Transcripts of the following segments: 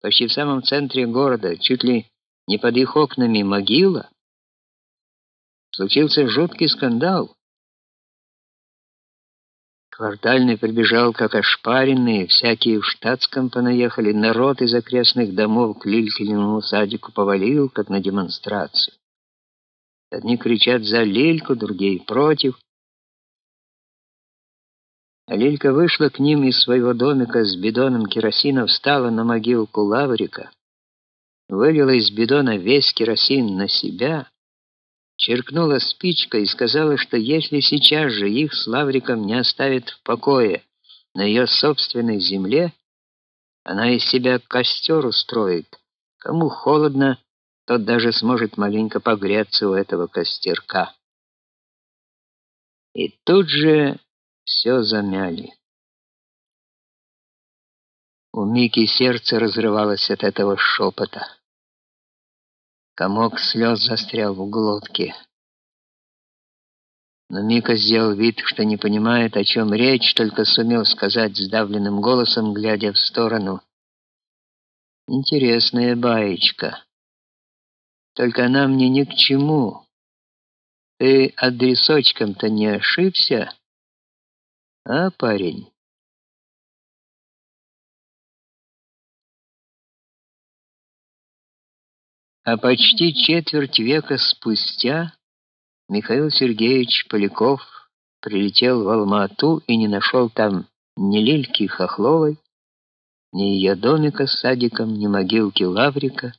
почти в самом центре города, чуть ли не под их окнами могила, случился жуткий скандал. Квартальный прибежал как ошпаренный, всякие в штатском понаехали, народ из окрестных домов к Лилькиному садику повалил, как на демонстрацию. Одни кричат за Лильку, другие против. Лилька вышла к ним из своего домика с бидоном керосина, встала на могилку Лаврика, вылила из бидона весь керосин на себя, черкнула спичкой и сказала, что если сейчас же их с Лавриком не оставят в покое на ее собственной земле, она из себя костер устроит. Кому холодно, тот даже сможет маленько погреться у этого костерка. И тут же все замяли. У Мики сердце разрывалось от этого шепота. Комок слез застрял в глотке. Но Мика сделал вид, что не понимает, о чем речь, только сумел сказать сдавленным голосом, глядя в сторону: "Интересная баечка. Только она мне ни к чему. Ты адресочком-то не ошибся?" А, парень? А почти четверть века спустя Михаил Сергеевич Поляков прилетел в Алма-Ату и не нашел там ни Лильки Хохловой, ни ее домика с садиком, ни могилки Лаврика,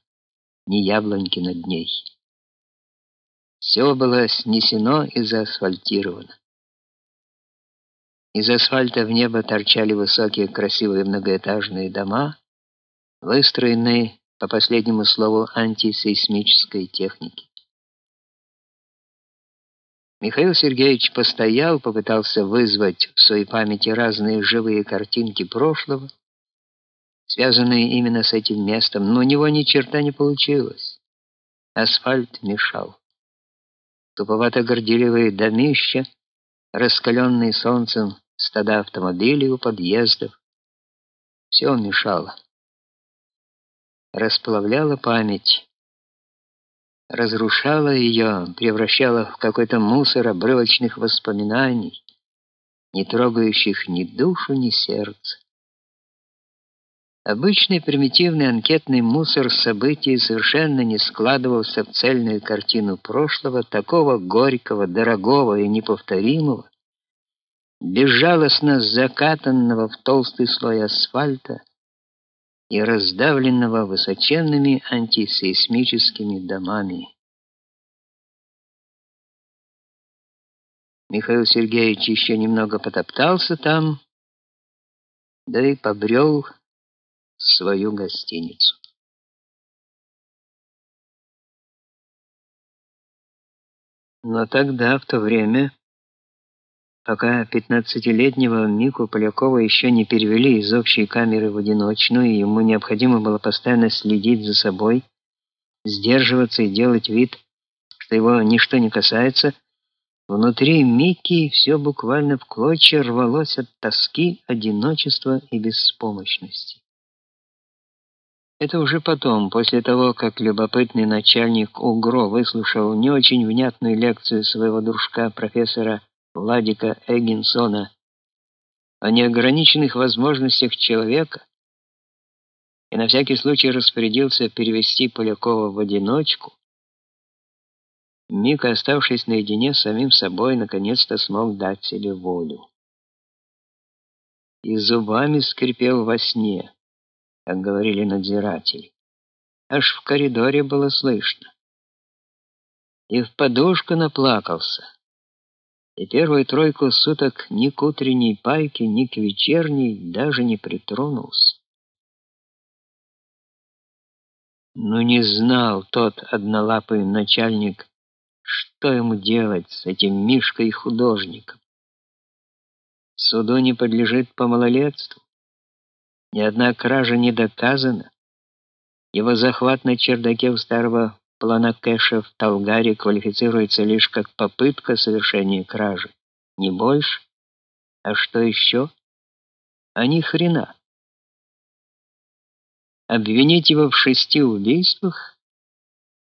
ни яблоньки над ней. Все было снесено и заасфальтировано. Из асфальта в небо торчали высокие красивые многоэтажные дома, выстроенные по последнему слову антисейсмической техники. Михаил Сергеевич постоял, попытался вызвать в своей памяти разные живые картинки прошлого, связанные именно с этим местом, но у него ни черта не получилось. Асфальт мешал. Туповато-горделивые домища, раскаленные солнцем стада автомобилей у подъездов. Все мешало. Расплавляло память, разрушало ее, превращало в какой-то мусор обрывочных воспоминаний, не трогающих ни душу, ни сердце. Обычный примитивный анкетный мусор событий совершенно не складывался в цельную картину прошлого, такого горького, дорогого и неповторимого, безжалостно закатанного в толстый слой асфальта и раздавленного высоченными антисейсмическими домами. Михаил Сергеевич еще немного потоптался там, да и побрел в свою гостиницу. Но тогда, в то время, Пока пятнадцатилетнего Мику Полякова еще не перевели из общей камеры в одиночную, и ему необходимо было постоянно следить за собой, сдерживаться и делать вид, что его ничто не касается, внутри Мики все буквально в клочья рвалось от тоски, одиночества и беспомощности. Это уже потом, после того, как любопытный начальник УГРО выслушал не очень внятную лекцию своего дружка профессора Владика Эггинсона о неограниченных возможностях человека и на всякий случай распорядился перевести Полякова в одиночку, Мика, оставшись наедине с самим собой, наконец-то смог дать себе волю. И зубами скрипел во сне, как говорили надзиратели. Аж в коридоре было слышно. И в подушку наплакался и первую тройку суток ни к утренней пайке, ни к вечерней даже не притронулся. Но не знал тот однолапый начальник, что ему делать с этим Мишкой-художником. Суду не подлежит по малолетству. Ни одна кража не доказана. Его захват на чердаке у старого Плана в Талгаре квалифицируется лишь как попытка совершения кражи, не больше. А что еще? А ни хрена. обвинить его в шести убийствах